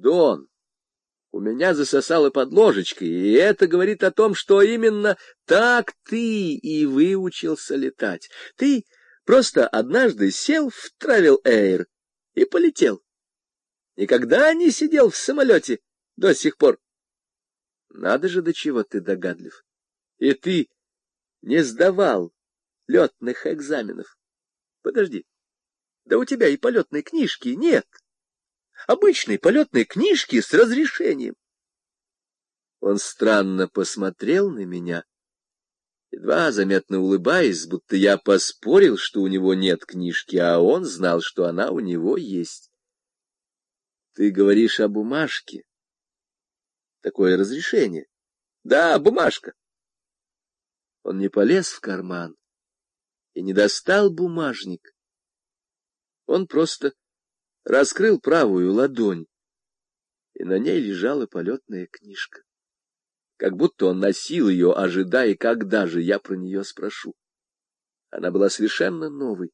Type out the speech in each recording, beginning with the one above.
Дон, у меня засосало под ложечкой, и это говорит о том, что именно так ты и выучился летать. Ты просто однажды сел в Travel Air и полетел. Никогда не сидел в самолете до сих пор. Надо же, до чего ты догадлив. И ты не сдавал летных экзаменов. Подожди, да у тебя и полетной книжки нет. Обычной полетной книжки с разрешением. Он странно посмотрел на меня, едва заметно улыбаясь, будто я поспорил, что у него нет книжки, а он знал, что она у него есть. Ты говоришь о бумажке. Такое разрешение. Да, бумажка. Он не полез в карман и не достал бумажник. Он просто раскрыл правую ладонь, и на ней лежала полетная книжка. Как будто он носил ее, ожидая, когда же я про нее спрошу. Она была совершенно новой,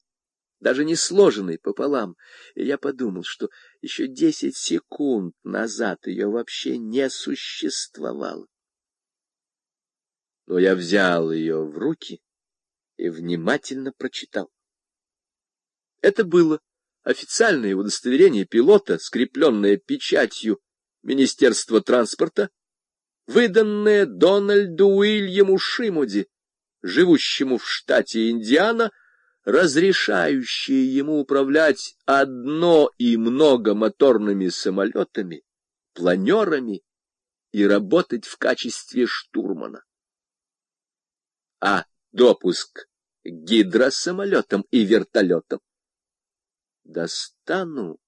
даже не сложенной пополам, и я подумал, что еще десять секунд назад ее вообще не существовало. Но я взял ее в руки и внимательно прочитал. Это было официальное удостоверение пилота, скрепленное печатью Министерства транспорта, выданное Дональду Уильяму Шимуди, живущему в штате Индиана, разрешающее ему управлять одно и много моторными самолетами, планерами и работать в качестве штурмана. А допуск к гидросамолетам и вертолетам достану,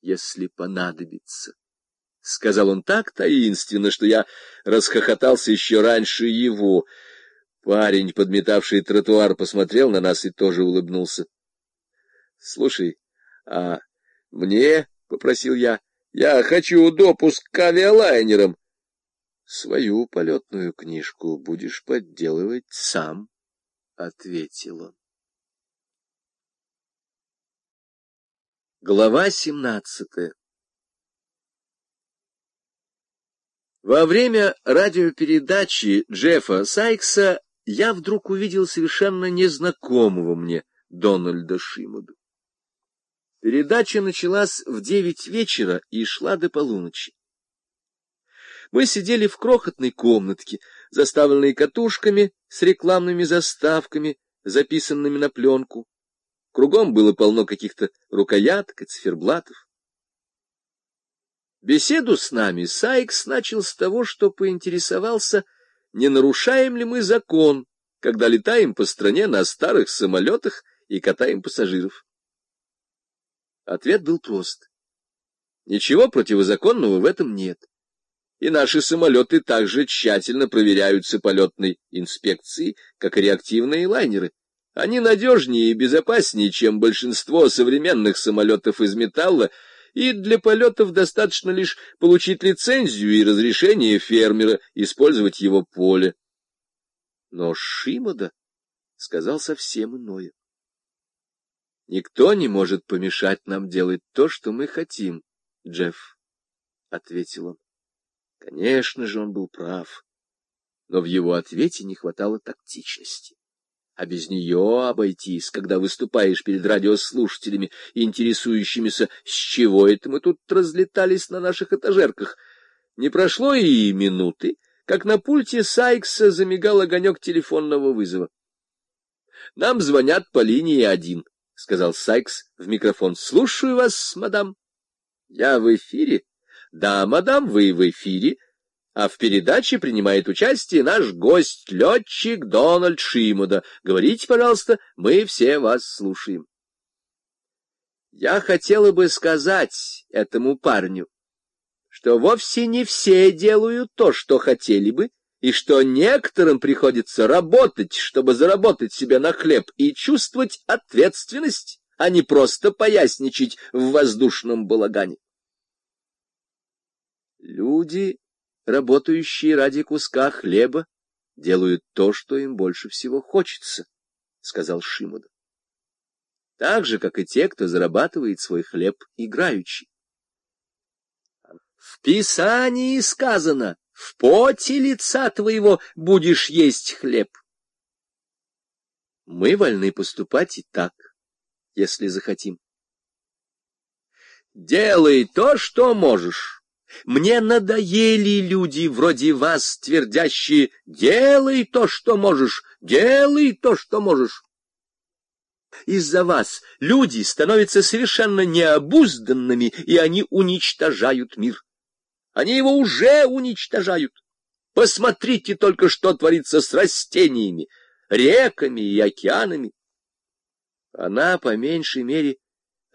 если понадобится. — сказал он так таинственно, что я расхохотался еще раньше его. Парень, подметавший тротуар, посмотрел на нас и тоже улыбнулся. — Слушай, а мне, — попросил я, — я хочу допуск к авиалайнерам. — Свою полетную книжку будешь подделывать сам, — ответил он. Глава семнадцатая Во время радиопередачи Джеффа Сайкса я вдруг увидел совершенно незнакомого мне Дональда Шимоду. Передача началась в девять вечера и шла до полуночи. Мы сидели в крохотной комнатке, заставленной катушками с рекламными заставками, записанными на пленку. Кругом было полно каких-то рукояток и циферблатов. Беседу с нами Сайкс начал с того, что поинтересовался, не нарушаем ли мы закон, когда летаем по стране на старых самолетах и катаем пассажиров. Ответ был прост. Ничего противозаконного в этом нет. И наши самолеты также тщательно проверяются полетной инспекцией, как и реактивные лайнеры. Они надежнее и безопаснее, чем большинство современных самолетов из металла, и для полетов достаточно лишь получить лицензию и разрешение фермера использовать его поле. Но Шимода сказал совсем иное. «Никто не может помешать нам делать то, что мы хотим, Джефф», — ответил он. Конечно же, он был прав, но в его ответе не хватало тактичности а без нее обойтись, когда выступаешь перед радиослушателями, интересующимися, с чего это мы тут разлетались на наших этажерках. Не прошло и минуты, как на пульте Сайкса замигал огонек телефонного вызова. — Нам звонят по линии один, — сказал Сайкс в микрофон. — Слушаю вас, мадам. — Я в эфире? — Да, мадам, вы в эфире а в передаче принимает участие наш гость, летчик Дональд Шимода. Говорите, пожалуйста, мы все вас слушаем. Я хотела бы сказать этому парню, что вовсе не все делают то, что хотели бы, и что некоторым приходится работать, чтобы заработать себе на хлеб и чувствовать ответственность, а не просто поясничать в воздушном балагане. Люди работающие ради куска хлеба, делают то, что им больше всего хочется, — сказал Шимуда. Так же, как и те, кто зарабатывает свой хлеб играючи. В Писании сказано, в поте лица твоего будешь есть хлеб. Мы вольны поступать и так, если захотим. Делай то, что можешь. Мне надоели люди вроде вас, твердящие «делай то, что можешь, делай то, что можешь». Из-за вас люди становятся совершенно необузданными, и они уничтожают мир. Они его уже уничтожают. Посмотрите только, что творится с растениями, реками и океанами. Она, по меньшей мере,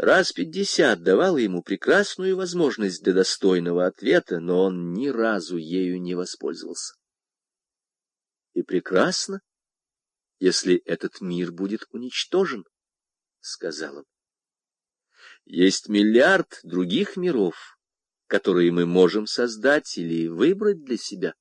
раз пятьдесят давала ему прекрасную возможность для достойного ответа, но он ни разу ею не воспользовался. И прекрасно, если этот мир будет уничтожен, — сказал он. Есть миллиард других миров, которые мы можем создать или выбрать для себя.